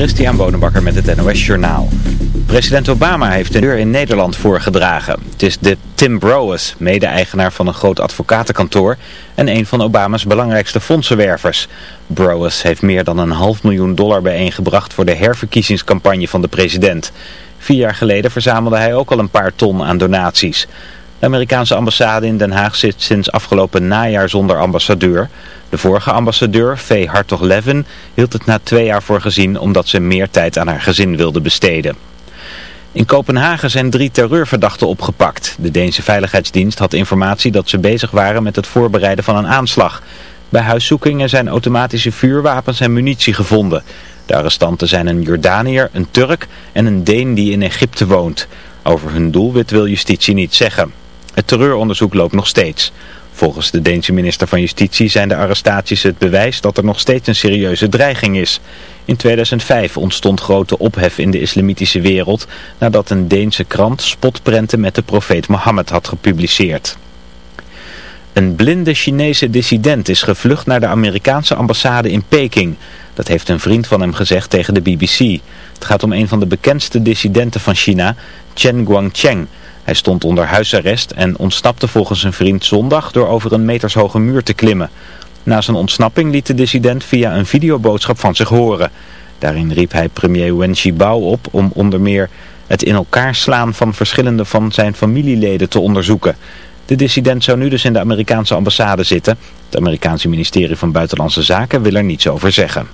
Christian Bonenbakker met het NOS Journaal. President Obama heeft de deur in Nederland voorgedragen. Het is de Tim Browes, mede-eigenaar van een groot advocatenkantoor en een van Obama's belangrijkste fondsenwervers. Browes heeft meer dan een half miljoen dollar bijeengebracht voor de herverkiezingscampagne van de president. Vier jaar geleden verzamelde hij ook al een paar ton aan donaties. De Amerikaanse ambassade in Den Haag zit sinds afgelopen najaar zonder ambassadeur. De vorige ambassadeur, V. Hartog-Levin, hield het na twee jaar voor gezien omdat ze meer tijd aan haar gezin wilde besteden. In Kopenhagen zijn drie terreurverdachten opgepakt. De Deense Veiligheidsdienst had informatie dat ze bezig waren met het voorbereiden van een aanslag. Bij huiszoekingen zijn automatische vuurwapens en munitie gevonden. De arrestanten zijn een Jordaniër, een Turk en een Deen die in Egypte woont. Over hun doelwit wil justitie niet zeggen. Het terreuronderzoek loopt nog steeds. Volgens de Deense minister van Justitie zijn de arrestaties het bewijs dat er nog steeds een serieuze dreiging is. In 2005 ontstond grote ophef in de islamitische wereld nadat een Deense krant spotprenten met de profeet Mohammed had gepubliceerd. Een blinde Chinese dissident is gevlucht naar de Amerikaanse ambassade in Peking. Dat heeft een vriend van hem gezegd tegen de BBC. Het gaat om een van de bekendste dissidenten van China, Chen Guangcheng. Hij stond onder huisarrest en ontsnapte volgens een vriend zondag door over een metershoge muur te klimmen. Na zijn ontsnapping liet de dissident via een videoboodschap van zich horen. Daarin riep hij premier Wen Jiabao op om onder meer het in elkaar slaan van verschillende van zijn familieleden te onderzoeken. De dissident zou nu dus in de Amerikaanse ambassade zitten. Het Amerikaanse ministerie van Buitenlandse Zaken wil er niets over zeggen.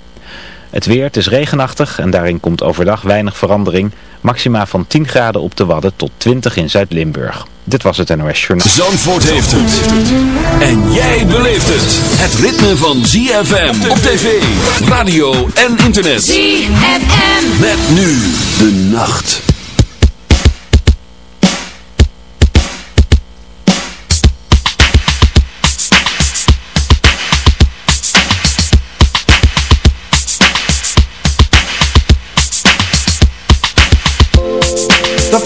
Het weer, het is regenachtig en daarin komt overdag weinig verandering. Maxima van 10 graden op de Wadden tot 20 in Zuid-Limburg. Dit was het NOS Journaal. Zandvoort heeft het. En jij beleeft het. Het ritme van ZFM op tv, radio en internet. ZFM. Met nu de nacht.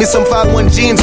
me some 5-1 jeans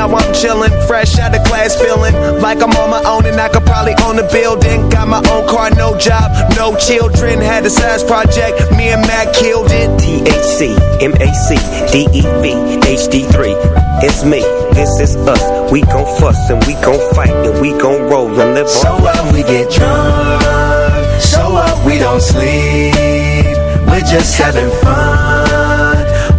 now I'm chillin', fresh out of class, feeling like I'm on my own and I could probably own a building. Got my own car, no job, no children. Had a size project, me and Mac killed it. THC, MAC, DEV, HD3. It's me, this is us. We gon' fuss and we gon' fight and we gon' roll and live on. So up, we get drunk. So up, we don't sleep. We're just having fun.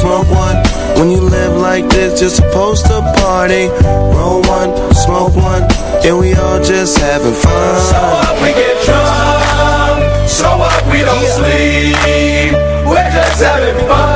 smoke one. When you live like this, you're supposed to party. Roll one, smoke one, and we all just having fun. So up, we get drunk. So up, we don't yeah. sleep. We're just having fun,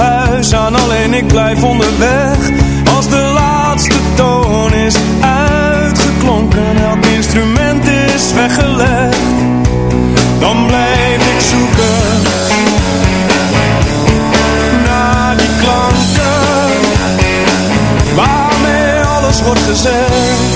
aan, alleen ik blijf onderweg. Als de laatste toon is uitgeklonken, elk instrument is weggelegd, dan blijf ik zoeken. Naar die klanken, waarmee alles wordt gezegd.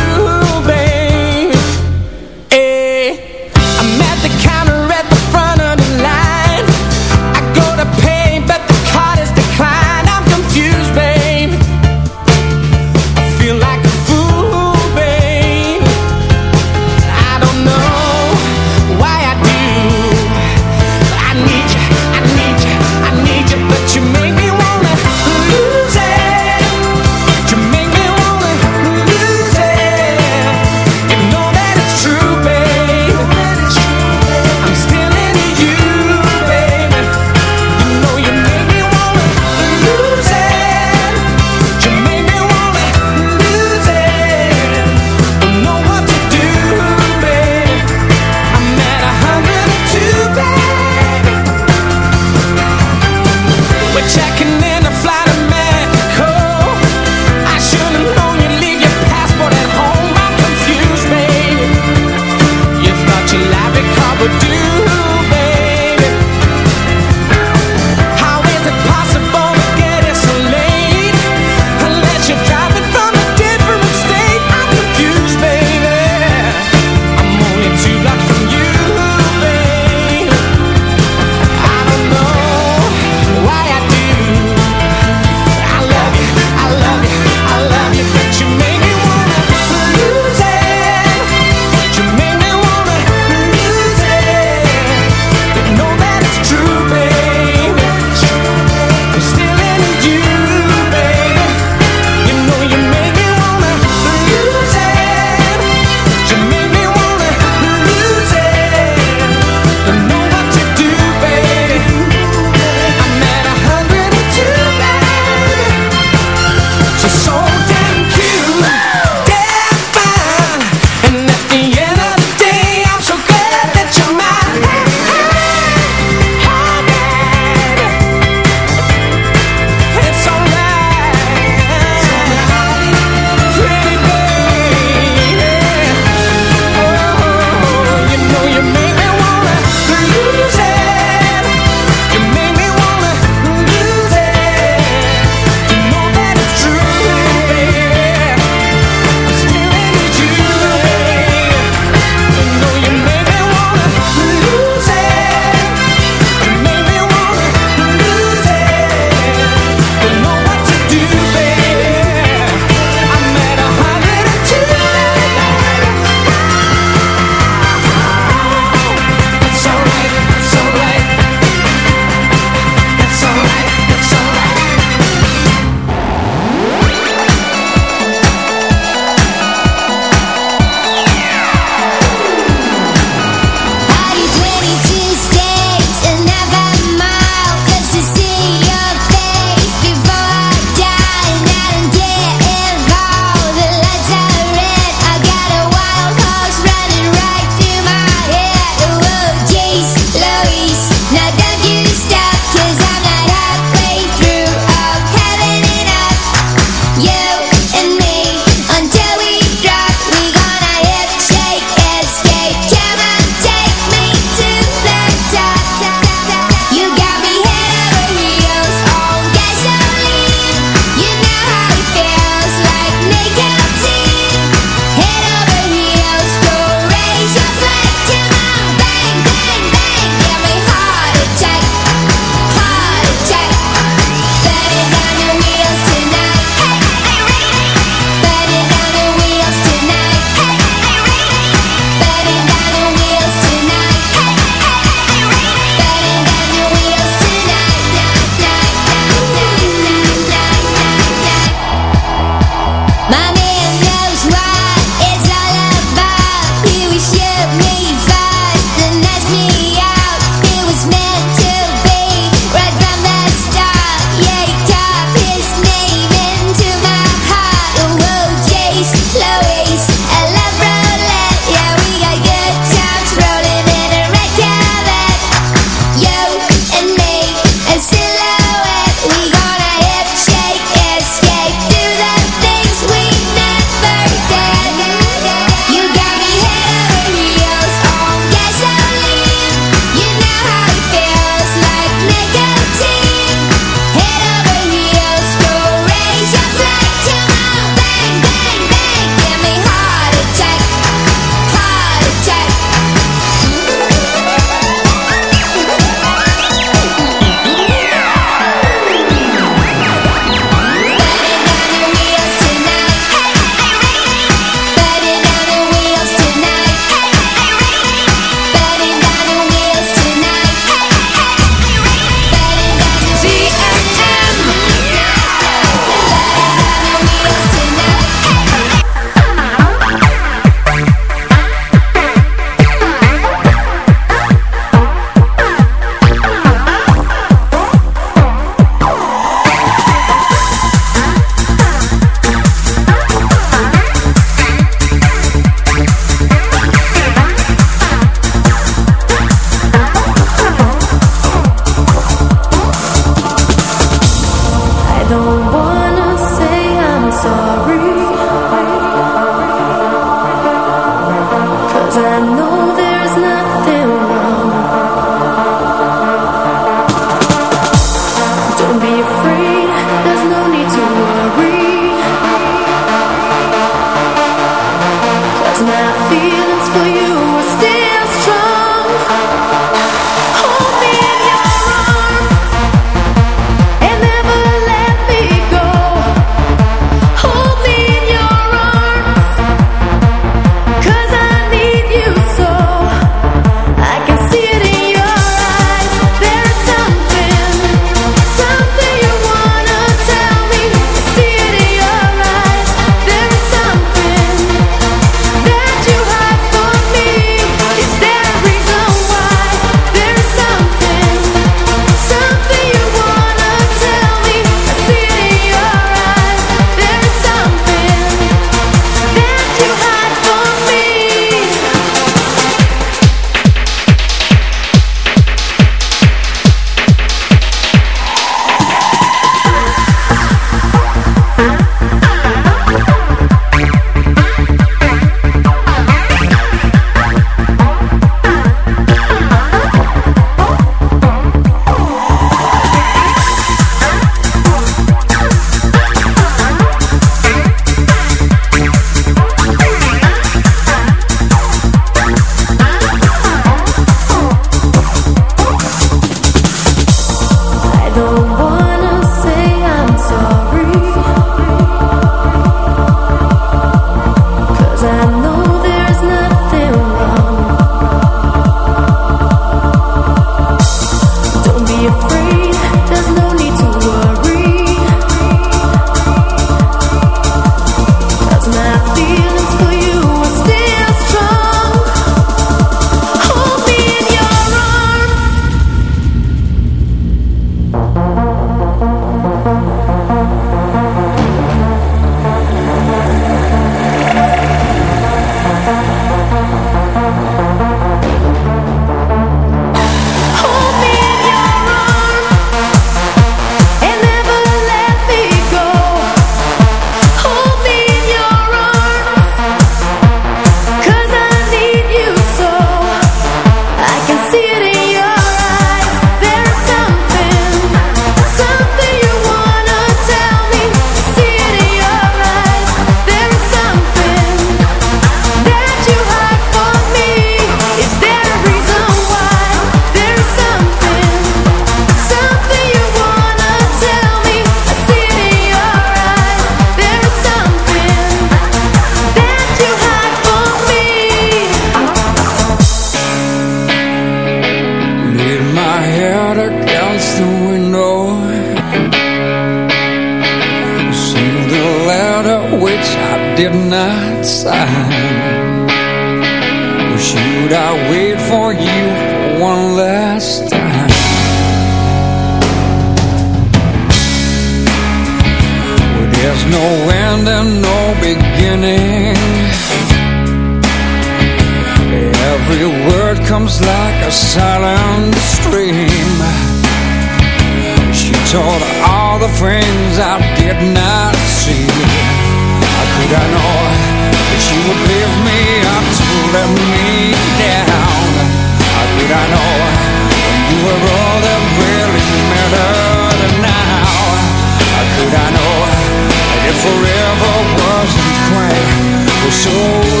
forever wasn't quite so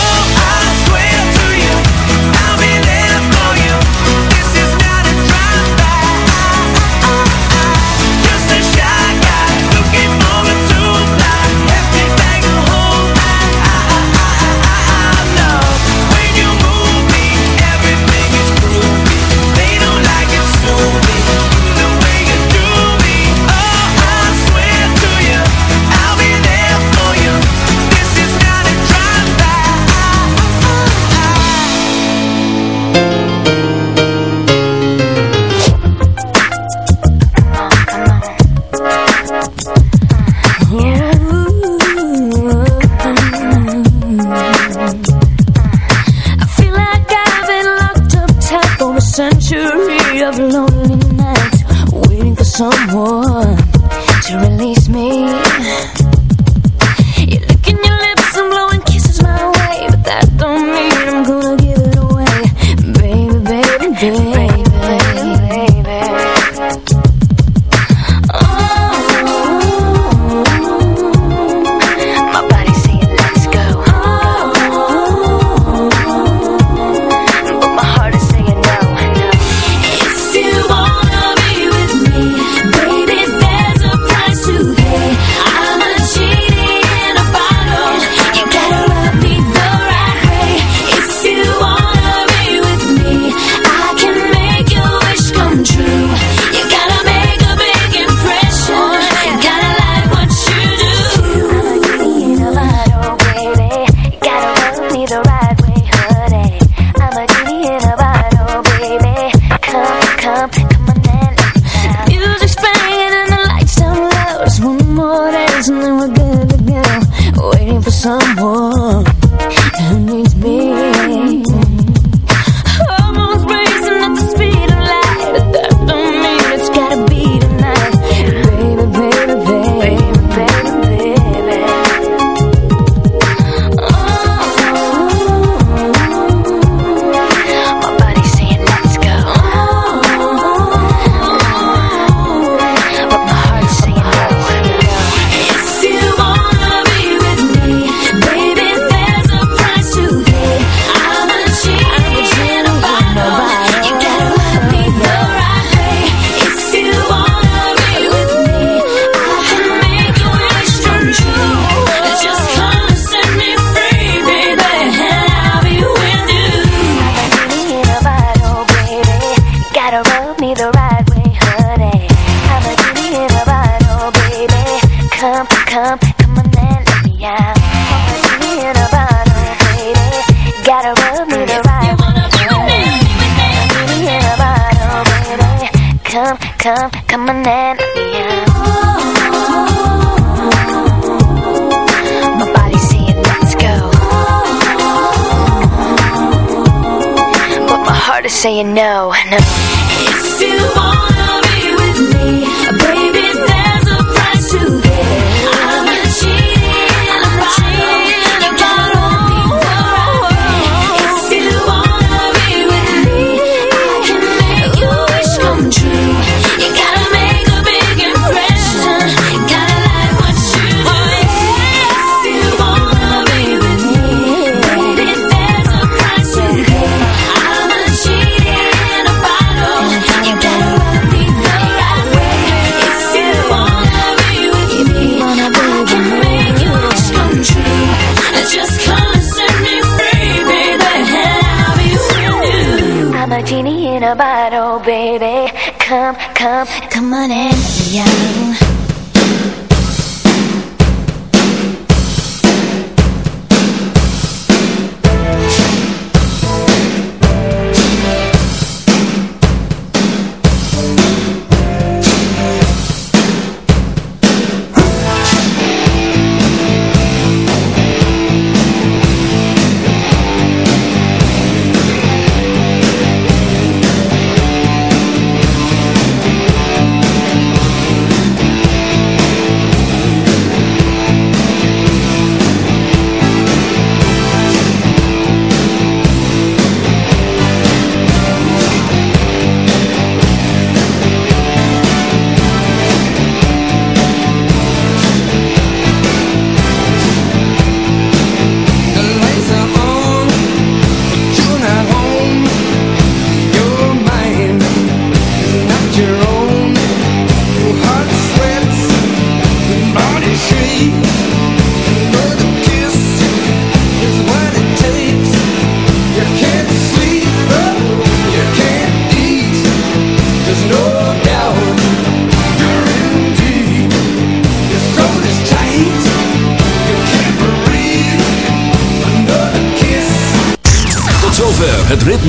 in a bottle, baby. Come, come, come on in.